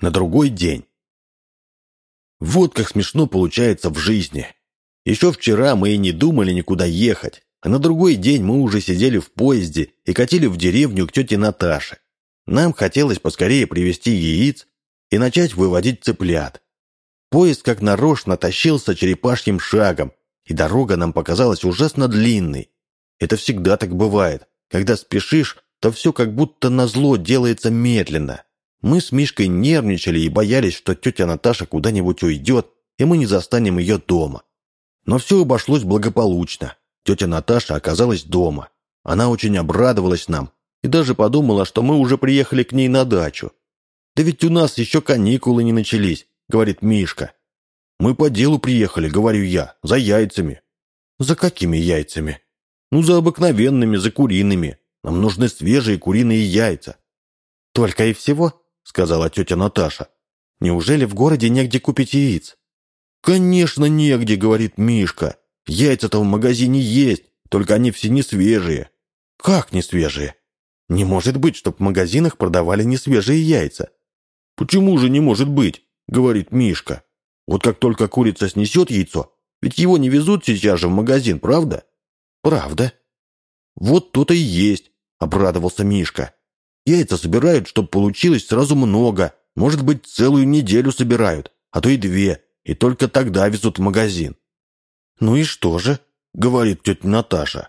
на другой день. Вот как смешно получается в жизни. Еще вчера мы и не думали никуда ехать, а на другой день мы уже сидели в поезде и катили в деревню к тете Наташе. Нам хотелось поскорее привезти яиц и начать выводить цыплят. Поезд как нарочно тащился черепашьим шагом, и дорога нам показалась ужасно длинной. Это всегда так бывает. Когда спешишь, то все как будто назло делается медленно. Мы с Мишкой нервничали и боялись, что тетя Наташа куда-нибудь уйдет, и мы не застанем ее дома. Но все обошлось благополучно. Тетя Наташа оказалась дома. Она очень обрадовалась нам и даже подумала, что мы уже приехали к ней на дачу. «Да ведь у нас еще каникулы не начались», — говорит Мишка. «Мы по делу приехали», — говорю я, — «за яйцами». «За какими яйцами?» «Ну, за обыкновенными, за куриными. Нам нужны свежие куриные яйца». «Только и всего?» — сказала тетя Наташа. «Неужели в городе негде купить яиц?» «Конечно, негде», — говорит Мишка. «Яйца-то в магазине есть, только они все не свежие». «Как не свежие?» «Не может быть, чтоб в магазинах продавали не свежие яйца». «Почему же не может быть?» — говорит Мишка. «Вот как только курица снесет яйцо, ведь его не везут сейчас же в магазин, правда?» «Правда». «Вот то-то и есть», — обрадовался Мишка. «Яйца собирают, чтобы получилось сразу много, может быть, целую неделю собирают, а то и две, и только тогда везут в магазин». «Ну и что же?» — говорит тетя Наташа.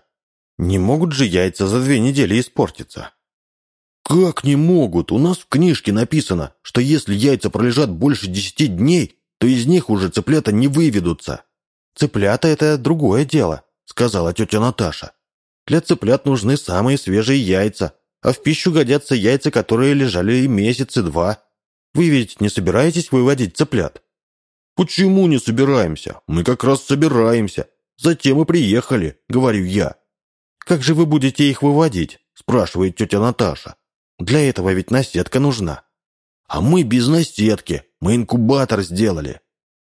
«Не могут же яйца за две недели испортиться?» «Как не могут? У нас в книжке написано, что если яйца пролежат больше десяти дней, то из них уже цыплята не выведутся». «Цыплята — это другое дело», — сказала тетя Наташа. «Для цыплят нужны самые свежие яйца, а в пищу годятся яйца, которые лежали и месяц, и два. Вы ведь не собираетесь выводить цыплят?» «Почему не собираемся? Мы как раз собираемся. Затем и приехали», — говорю я. «Как же вы будете их выводить?» — спрашивает тетя Наташа. «Для этого ведь наседка нужна». «А мы без наседки. Мы инкубатор сделали».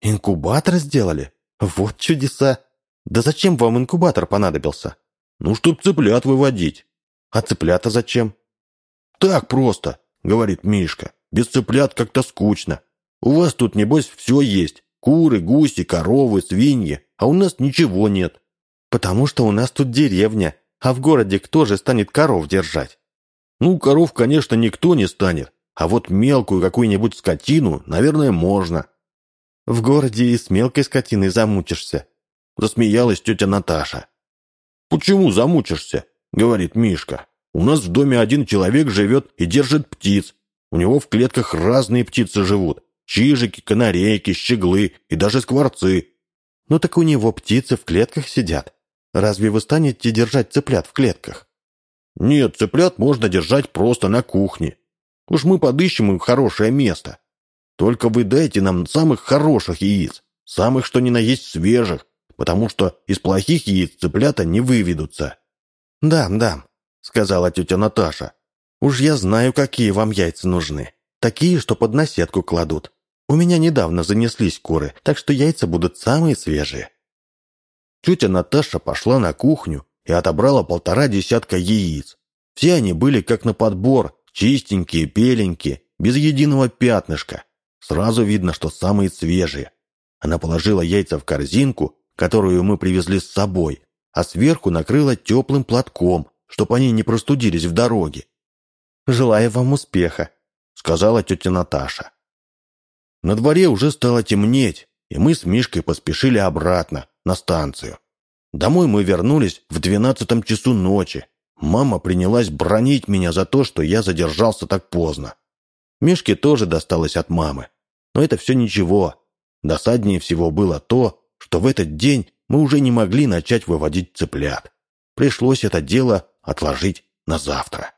«Инкубатор сделали? Вот чудеса! Да зачем вам инкубатор понадобился?» «Ну, чтоб цыплят выводить». «А цыплята зачем?» «Так просто», — говорит Мишка. «Без цыплят как-то скучно. У вас тут, небось, все есть. Куры, гуси, коровы, свиньи. А у нас ничего нет. Потому что у нас тут деревня. А в городе кто же станет коров держать? Ну, коров, конечно, никто не станет. А вот мелкую какую-нибудь скотину, наверное, можно. В городе и с мелкой скотиной замучишься. Засмеялась тетя Наташа. «Почему замучишься?» — говорит Мишка. «У нас в доме один человек живет и держит птиц. У него в клетках разные птицы живут. Чижики, канарейки, щеглы и даже скворцы. Ну так у него птицы в клетках сидят. Разве вы станете держать цыплят в клетках? Нет, цыплят можно держать просто на кухне. Уж мы подыщем им хорошее место. Только вы дайте нам самых хороших яиц, самых что ни на есть свежих, потому что из плохих яиц цыплята не выведутся. «Да, да», — сказала тетя Наташа. «Уж я знаю, какие вам яйца нужны. Такие, что под наседку кладут. У меня недавно занеслись куры, так что яйца будут самые свежие». Тетя Наташа пошла на кухню и отобрала полтора десятка яиц. Все они были как на подбор, чистенькие, беленькие, без единого пятнышка. Сразу видно, что самые свежие. Она положила яйца в корзинку, которую мы привезли с собой, а сверху накрыла теплым платком, чтобы они не простудились в дороге. «Желаю вам успеха», — сказала тетя Наташа. На дворе уже стало темнеть, и мы с Мишкой поспешили обратно, на станцию. Домой мы вернулись в двенадцатом часу ночи. Мама принялась бронить меня за то, что я задержался так поздно. Мишке тоже досталось от мамы. Но это все ничего. Досаднее всего было то, что в этот день мы уже не могли начать выводить цыплят. Пришлось это дело отложить на завтра.